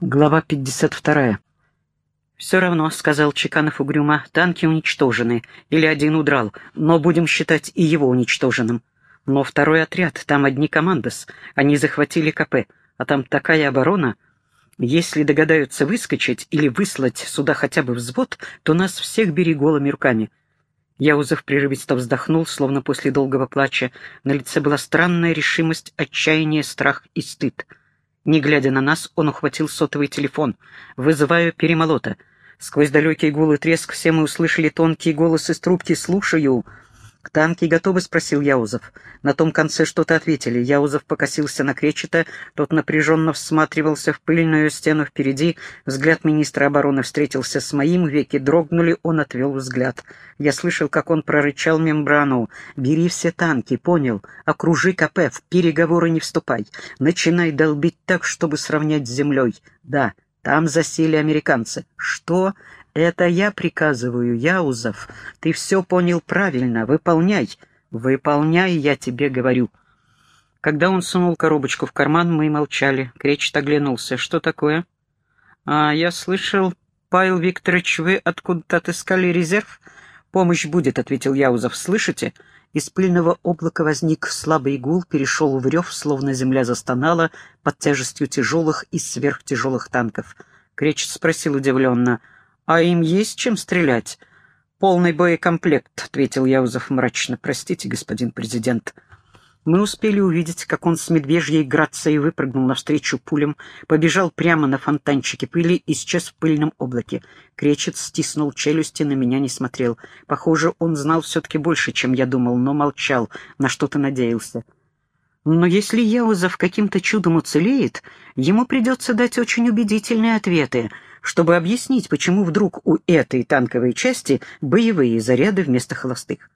Глава 52. «Все равно», — сказал Чеканов угрюмо, — «танки уничтожены, или один удрал, но будем считать и его уничтоженным. Но второй отряд, там одни командос, они захватили КП, а там такая оборона. Если догадаются выскочить или выслать сюда хотя бы взвод, то нас всех бери голыми руками». Яузов прерывисто вздохнул, словно после долгого плача. На лице была странная решимость, отчаяние, страх и стыд. Не глядя на нас, он ухватил сотовый телефон. «Вызываю перемолота». Сквозь далекий гул и треск все мы услышали тонкий голос из трубки «Слушаю». «Танки готовы?» — спросил Яузов. На том конце что-то ответили. Яузов покосился на Кречета, тот напряженно всматривался в пыльную стену впереди. Взгляд министра обороны встретился с моим, веки дрогнули, он отвел взгляд. Я слышал, как он прорычал мембрану. «Бери все танки, понял? Окружи КП, в переговоры не вступай. Начинай долбить так, чтобы сравнять с землей. Да, там засели американцы. Что? Это я приказываю, Яузов. Ты все понял правильно. Выполняй. Выполняй, я тебе говорю. Когда он сунул коробочку в карман, мы молчали. Кречет оглянулся. Что такое? А, я слышал, Павел Викторович, вы откуда-то отыскали резерв? Помощь будет, ответил Яузов. Слышите? Из пыльного облака возник слабый гул, перешел в рев, словно земля застонала под тяжестью тяжелых и сверхтяжелых танков. Кречет спросил удивленно — «А им есть чем стрелять?» «Полный боекомплект», — ответил Яузов мрачно. «Простите, господин президент». Мы успели увидеть, как он с медвежьей грацией выпрыгнул навстречу пулям, побежал прямо на фонтанчике пыли и исчез в пыльном облаке. Кречет стиснул челюсти, на меня не смотрел. Похоже, он знал все-таки больше, чем я думал, но молчал, на что-то надеялся. Но если Яузов каким-то чудом уцелеет, ему придется дать очень убедительные ответы — чтобы объяснить, почему вдруг у этой танковой части боевые заряды вместо холостых.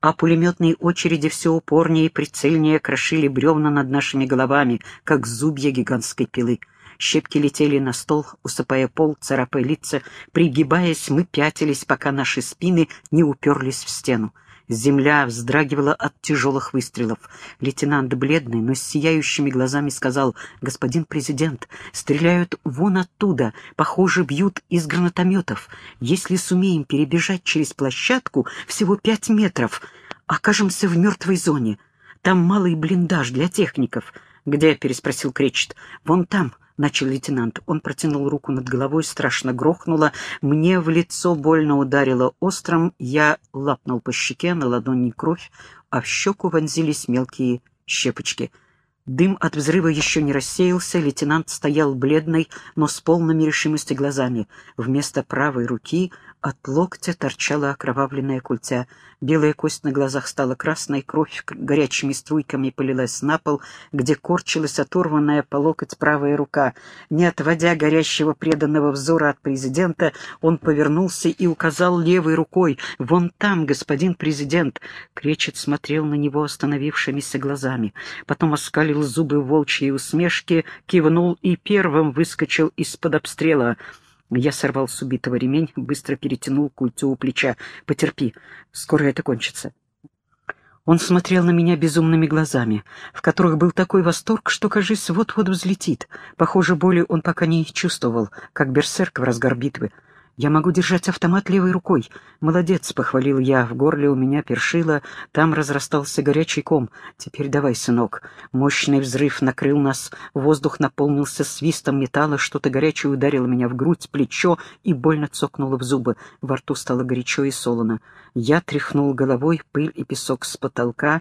А пулеметные очереди все упорнее и прицельнее крошили бревна над нашими головами, как зубья гигантской пилы. Щепки летели на стол, усыпая пол, царапая лица. Пригибаясь, мы пятились, пока наши спины не уперлись в стену. Земля вздрагивала от тяжелых выстрелов. Лейтенант, бледный, но с сияющими глазами, сказал, «Господин президент, стреляют вон оттуда, похоже, бьют из гранатометов. Если сумеем перебежать через площадку, всего пять метров, окажемся в мертвой зоне. Там малый блиндаж для техников». «Где?» — переспросил Кречет. «Вон там, — начал лейтенант. Он протянул руку над головой, страшно грохнуло. Мне в лицо больно ударило острым. Я лапнул по щеке, на ладони кровь, а в щеку вонзились мелкие щепочки. Дым от взрыва еще не рассеялся, лейтенант стоял бледный, но с полными решимости глазами. Вместо правой руки от локтя торчала окровавленная культя. Белая кость на глазах стала красной, кровь горячими струйками полилась на пол, где корчилась оторванная по локоть правая рука. Не отводя горящего преданного взора от президента, он повернулся и указал левой рукой. «Вон там, господин президент!» Кречет смотрел на него остановившимися глазами. Потом оскалил зубы волчьей усмешки, кивнул и первым выскочил из-под обстрела — я сорвал с убитого ремень, быстро перетянул культю у плеча. «Потерпи, скоро это кончится». Он смотрел на меня безумными глазами, в которых был такой восторг, что, кажется, вот-вот взлетит. Похоже, боли он пока не чувствовал, как берсерк в разгар битвы. Я могу держать автомат левой рукой. Молодец, похвалил я. В горле у меня першило, там разрастался горячий ком. Теперь давай, сынок. Мощный взрыв накрыл нас, воздух наполнился свистом металла, что-то горячее ударило меня в грудь, плечо и больно цокнуло в зубы. Во рту стало горячо и солоно. Я тряхнул головой, пыль и песок с потолка.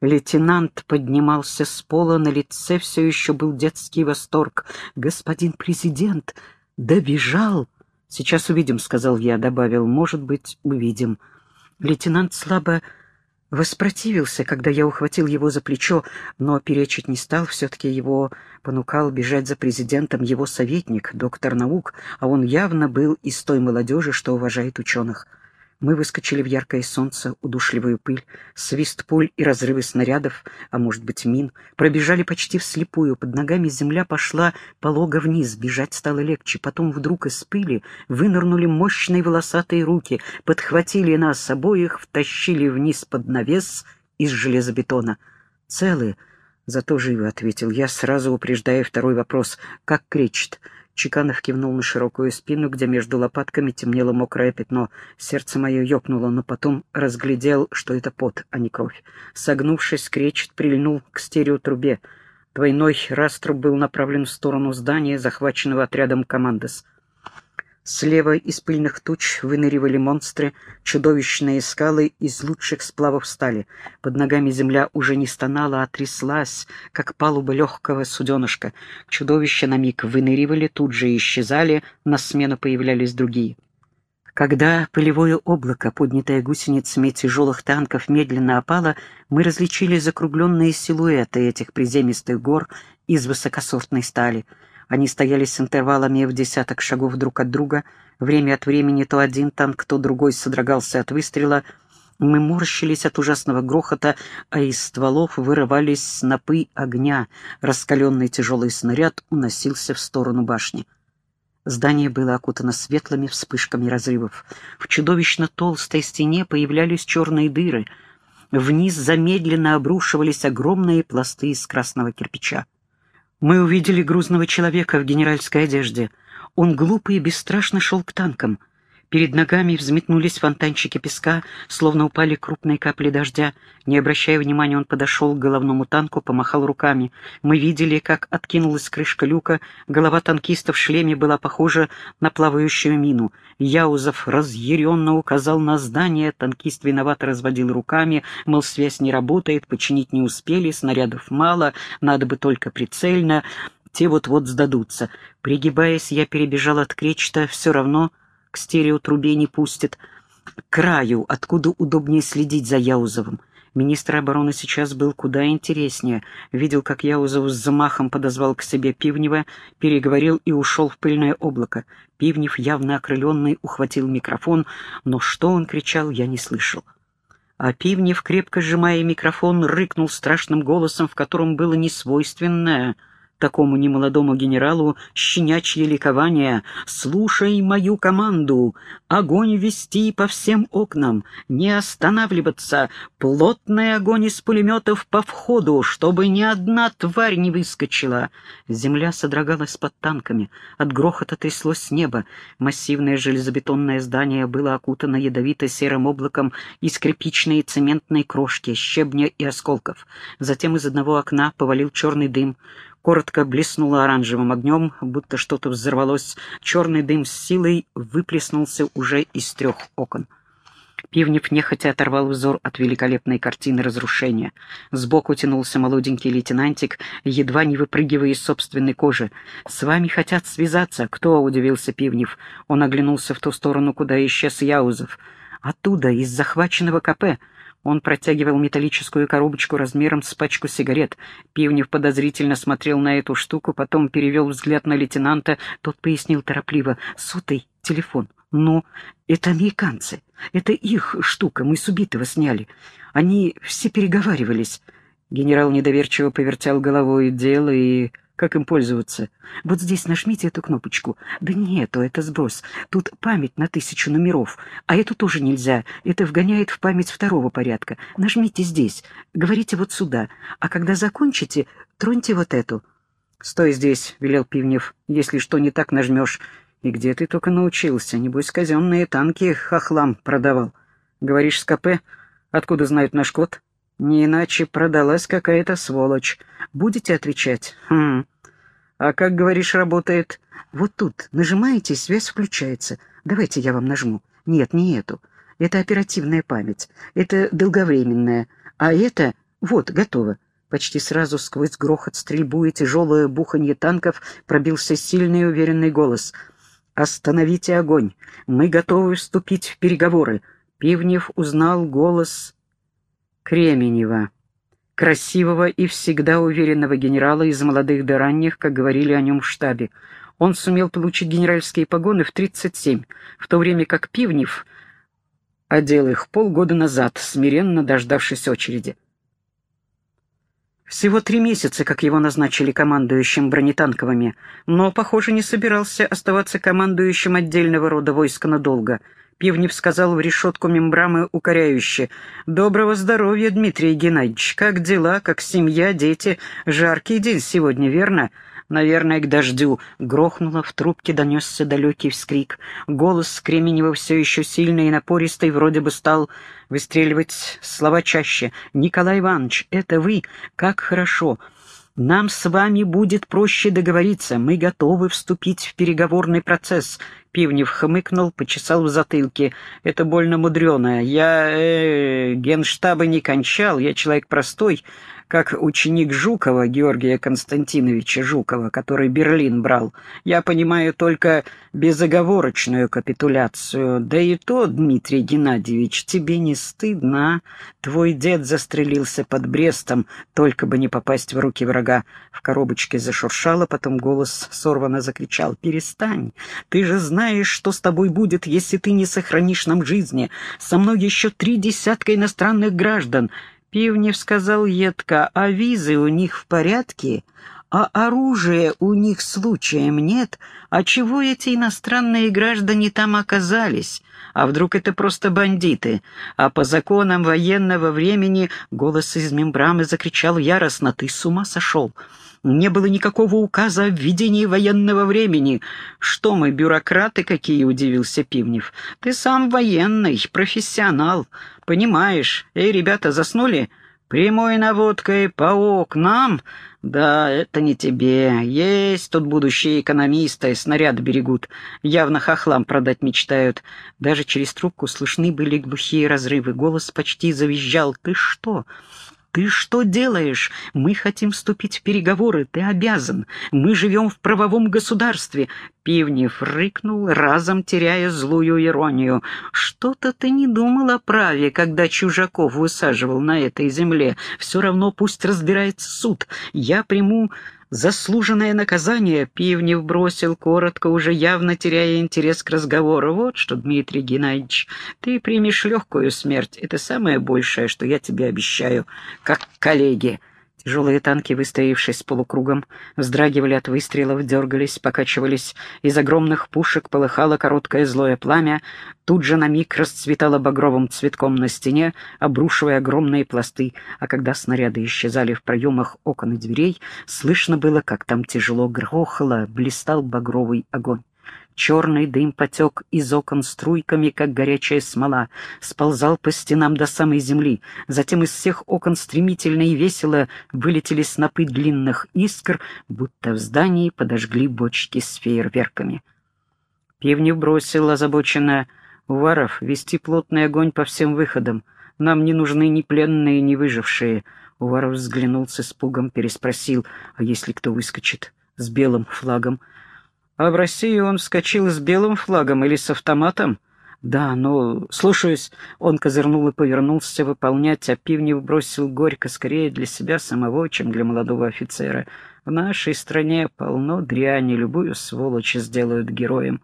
Лейтенант поднимался с пола, на лице все еще был детский восторг. «Господин президент! Добежал!» «Сейчас увидим», — сказал я, добавил. «Может быть, увидим». Лейтенант слабо воспротивился, когда я ухватил его за плечо, но перечить не стал, все-таки его понукал бежать за президентом его советник, доктор наук, а он явно был из той молодежи, что уважает ученых. Мы выскочили в яркое солнце, удушливую пыль, свист пуль и разрывы снарядов, а может быть мин, пробежали почти вслепую, под ногами земля пошла полого вниз, бежать стало легче, потом вдруг из пыли вынырнули мощные волосатые руки, подхватили нас обоих, втащили вниз под навес из железобетона. «Целые?» «Зато живы», — ответил я, сразу упреждая второй вопрос. «Как кричит?» Чеканов кивнул на широкую спину, где между лопатками темнело мокрое пятно. Сердце мое ёкнуло, но потом разглядел, что это пот, а не кровь. Согнувшись, кречет прильнул к стереотрубе. Двойной раструб был направлен в сторону здания, захваченного отрядом «Командос». Слева из пыльных туч выныривали монстры, чудовищные скалы из лучших сплавов стали. Под ногами земля уже не стонала, а тряслась, как палуба легкого суденышка. Чудовища на миг выныривали, тут же исчезали, на смену появлялись другие. Когда пылевое облако, поднятое гусеницами тяжелых танков, медленно опало, мы различили закругленные силуэты этих приземистых гор из высокосортной стали — они стояли с интервалами в десяток шагов друг от друга. Время от времени то один танк, то другой содрогался от выстрела. Мы морщились от ужасного грохота, а из стволов вырывались снопы огня. Раскаленный тяжелый снаряд уносился в сторону башни. Здание было окутано светлыми вспышками разрывов. В чудовищно толстой стене появлялись черные дыры. Вниз замедленно обрушивались огромные пласты из красного кирпича. Мы увидели грузного человека в генеральской одежде. Он глупо и бесстрашно шел к танкам. Перед ногами взметнулись фонтанчики песка, словно упали крупные капли дождя. Не обращая внимания, он подошел к головному танку, помахал руками. Мы видели, как откинулась крышка люка, голова танкиста в шлеме была похожа на плавающую мину. Яузов разъяренно указал на здание, танкист виновато разводил руками, мол, связь не работает, починить не успели, снарядов мало, надо бы только прицельно, те вот-вот сдадутся. Пригибаясь, я перебежал от кречета, все равно к стереотрубе не пустит, краю, откуда удобнее следить за Яузовым. Министр обороны сейчас был куда интереснее. Видел, как Яузов с замахом подозвал к себе Пивнева, переговорил и ушел в пыльное облако. Пивнев, явно окрыленный, ухватил микрофон, но что он кричал, я не слышал. А Пивнев, крепко сжимая микрофон, рыкнул страшным голосом, в котором было несвойственное — такому немолодому генералу щенячье ликование. «Слушай мою команду! Огонь вести по всем окнам! Не останавливаться! Плотный огонь из пулеметов по входу, чтобы ни одна тварь не выскочила!» Земля содрогалась под танками. От грохота тряслось небо. Массивное железобетонное здание было окутано ядовито-серым облаком из кирпичной и цементной крошки, щебня и осколков. Затем из одного окна повалил черный дым коротко блеснуло оранжевым огнем, будто что-то взорвалось. Черный дым с силой выплеснулся уже из трех окон. Пивнев нехотя оторвал взор от великолепной картины разрушения. Сбоку тянулся молоденький лейтенантик, едва не выпрыгивая из собственной кожи. «С вами хотят связаться. Кто?» — удивился Пивнев. Он оглянулся в ту сторону, куда исчез Яузов. «Оттуда, из захваченного КП. Он протягивал металлическую коробочку размером с пачку сигарет. Пивнев подозрительно смотрел на эту штуку, потом перевел взгляд на лейтенанта. Тот пояснил торопливо. «Сотый телефон. Ну, это американцы. Это их штука, мы с убитого сняли. Они все переговаривались». Генерал недоверчиво повертел головой дело и как им пользоваться? Вот здесь нажмите эту кнопочку. Да нету, это сброс. Тут память на тысячу номеров. А эту тоже нельзя. Это вгоняет в память второго порядка. Нажмите здесь. Говорите вот сюда. А когда закончите, троньте вот эту. «Стой здесь», — велел Пивнев. «Если что не так нажмешь». «И где ты только научился? Небось, казенные танки хохлам продавал». «Говоришь, с КП? Откуда знают наш код?» Не иначе продалась какая-то сволочь. Будете отвечать? Хм. А как, говоришь, работает? Вот тут нажимаете, связь включается. Давайте я вам нажму. Нет, не эту. Это оперативная память. Это долговременная. А это... Вот, готово. Почти сразу сквозь грохот стрельбу и тяжелое буханье танков пробился сильный уверенный голос. «Остановите огонь! Мы готовы вступить в переговоры!» Пивнев узнал голос Кременева, красивого и всегда уверенного генерала из молодых до ранних, как говорили о нем в штабе. Он сумел получить генеральские погоны в 37, в то время как Пивнев одел их полгода назад, смиренно дождавшись очереди. Всего три месяца, как его назначили командующим бронетанковыми, но, похоже, не собирался оставаться командующим отдельного рода войска надолго — Пивнев сказал в решетку мембрамы укоряюще. «Доброго здоровья, Дмитрий Геннадьевич. Как дела, как семья, дети? Жаркий день сегодня, верно?» Наверное, к дождю. Грохнуло, в трубке донесся далекий вскрик. Голос Кременева все еще сильный и напористый, вроде бы стал выстреливать слова чаще. «Николай Иванович, это вы? Как хорошо!» Нам с вами будет проще договориться. Мы готовы вступить в переговорный процесс. Пивнев хмыкнул, почесал в затылке. Это больно мудреное. Я э, генштаба не кончал, я человек простой как ученик Жукова, Георгия Константиновича Жукова, который Берлин брал. Я понимаю только безоговорочную капитуляцию. Да и то, Дмитрий Геннадьевич, тебе не стыдно, а? Твой дед застрелился под Брестом, только бы не попасть в руки врага. В коробочке зашуршало, потом голос сорвано закричал. «Перестань! Ты же знаешь, что с тобой будет, если ты не сохранишь нам жизни. Со мной еще три десятка иностранных граждан. Пивнев сказал едко, а визы у них в порядке, а оружия у них случаем нет, а чего эти иностранные граждане там оказались? А вдруг это просто бандиты? А по законам военного времени голос из мембрамы закричал яростно, «Ты с ума сошел!» Не было никакого указа о введении военного времени. Что мы, бюрократы какие, удивился Пивнев. Ты сам военный, профессионал. Понимаешь. Эй, ребята, заснули? Прямой наводкой по окнам? Да, это не тебе. Есть тут будущие экономисты, снаряд берегут. Явно хохлам продать мечтают. Даже через трубку слышны были глухие разрывы. Голос почти завизжал. Ты что? «Ты что делаешь? Мы хотим вступить в переговоры. Ты обязан. Мы живем в правовом государстве». Пивнев рыкнул, разом теряя злую иронию. «Что-то ты не думал о праве, когда чужаков высаживал на этой земле. Все равно пусть разбирается суд. Я приму Заслуженное наказание Пивнев бросил коротко, уже явно теряя интерес к разговору. Вот что, Дмитрий Геннадьевич, ты примешь легкую смерть. Это самое большее, что я тебе обещаю, как коллеге. Тяжелые танки, выстоявшись полукругом, вздрагивали от выстрелов, дергались, покачивались. Из огромных пушек полыхало короткое злое пламя, тут же на миг расцветало багровым цветком на стене, обрушивая огромные пласты, а когда снаряды исчезали в проемах окон и дверей, слышно было, как там тяжело грохало, блистал багровый огонь. Черный дым потек из окон струйками, как горячая смола, сползал по стенам до самой земли. Затем из всех окон стремительно и весело вылетели снопы длинных искр, будто в здании подожгли бочки с фейерверками. Пивнев бросил озабоченно «Уваров, вести плотный огонь по всем выходам. Нам не нужны ни пленные, ни выжившие». Уваров взглянул с испугом, переспросил «А если кто выскочит?» «С белым флагом». А в России он вскочил с белым флагом или с автоматом? Да, но... Слушаюсь. Он козырнул и повернулся выполнять, а Пивнев бросил горько скорее для себя самого, чем для молодого офицера. В нашей стране полно дряни, любую сволочь сделают героем.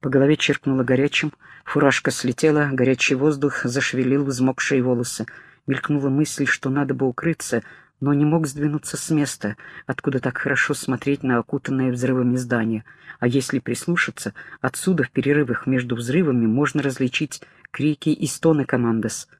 По голове черкнуло горячим, фуражка слетела, горячий воздух зашевелил взмокшие волосы. Мелькнула мысль, что надо бы укрыться, но не мог сдвинуться с места, откуда так хорошо смотреть на окутанное взрывами здание. А если прислушаться, отсюда в перерывах между взрывами можно различить крики и стоны командос —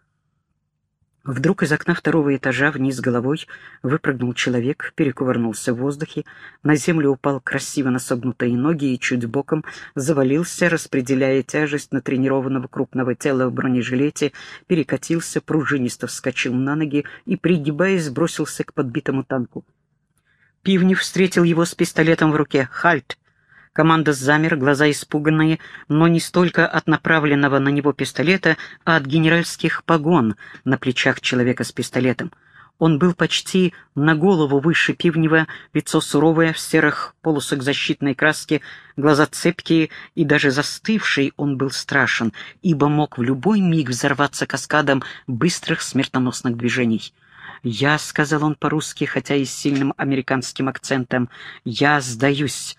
Вдруг из окна второго этажа вниз головой выпрыгнул человек, перекувырнулся в воздухе, на землю упал красиво насогнутые ноги и чуть боком завалился, распределяя тяжесть на тренированного крупного тела в бронежилете, перекатился, пружинисто вскочил на ноги и, пригибаясь, бросился к подбитому танку. Пивнев встретил его с пистолетом в руке. «Хальт!» Команда замер, глаза испуганные, но не столько от направленного на него пистолета, а от генеральских погон на плечах человека с пистолетом. Он был почти на голову выше Пивнева, лицо суровое, в серых полосах защитной краски, глаза цепкие и даже застывший он был страшен, ибо мог в любой миг взорваться каскадом быстрых смертоносных движений. «Я», — сказал он по-русски, хотя и с сильным американским акцентом, — «я сдаюсь».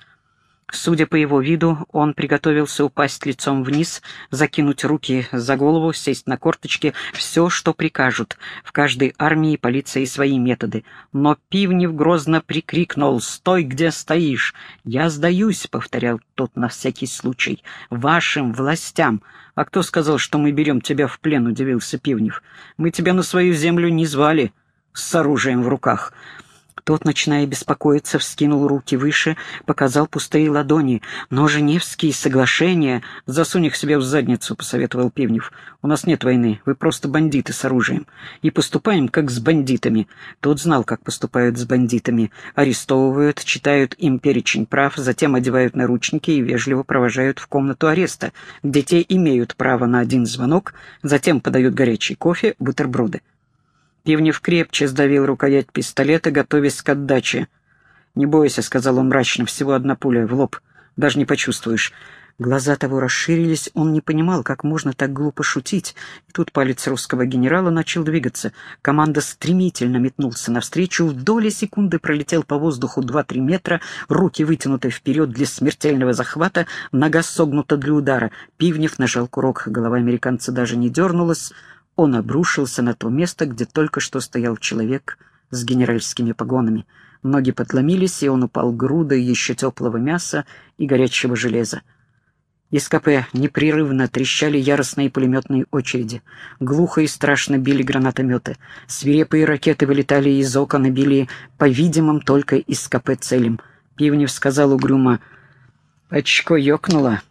Судя по его виду, он приготовился упасть лицом вниз, закинуть руки за голову, сесть на корточки, все, что прикажут. В каждой армии полиции свои методы. Но Пивнев грозно прикрикнул «Стой, где стоишь!» «Я сдаюсь», — повторял тот на всякий случай, — «вашим властям». «А кто сказал, что мы берем тебя в плен?» — удивился Пивнев. «Мы тебя на свою землю не звали с оружием в руках». Тот, начиная беспокоиться, вскинул руки выше, показал пустые ладони. «Но Женевские соглашения...» «Засунь их себе в задницу», — посоветовал Пивнев. «У нас нет войны, вы просто бандиты с оружием. И поступаем, как с бандитами». Тот знал, как поступают с бандитами. Арестовывают, читают им перечень прав, затем одевают наручники и вежливо провожают в комнату ареста, где те имеют право на один звонок, затем подают горячий кофе, бутерброды. Пивнев крепче сдавил рукоять пистолета, готовясь к отдаче. «Не бойся», — сказал он мрачно, — «всего одна пуля в лоб. Даже не почувствуешь». Глаза того расширились, он не понимал, как можно так глупо шутить. И тут палец русского генерала начал двигаться. Команда стремительно метнулся навстречу, в доли секунды пролетел по воздуху два-три метра, руки вытянуты вперед для смертельного захвата, нога согнута для удара. Пивнев нажал курок, голова американца даже не дернулась он обрушился на то место, где только что стоял человек с генеральскими погонами. Ноги подломились, и он упал грудой еще теплого мяса и горячего железа. Из КП непрерывно трещали яростные пулеметные очереди. Глухо и страшно били гранатометы. Свирепые ракеты вылетали из окон и били, по-видимому, только из КП целям. Пивнев сказал угрюмо, «Очко ёкнуло».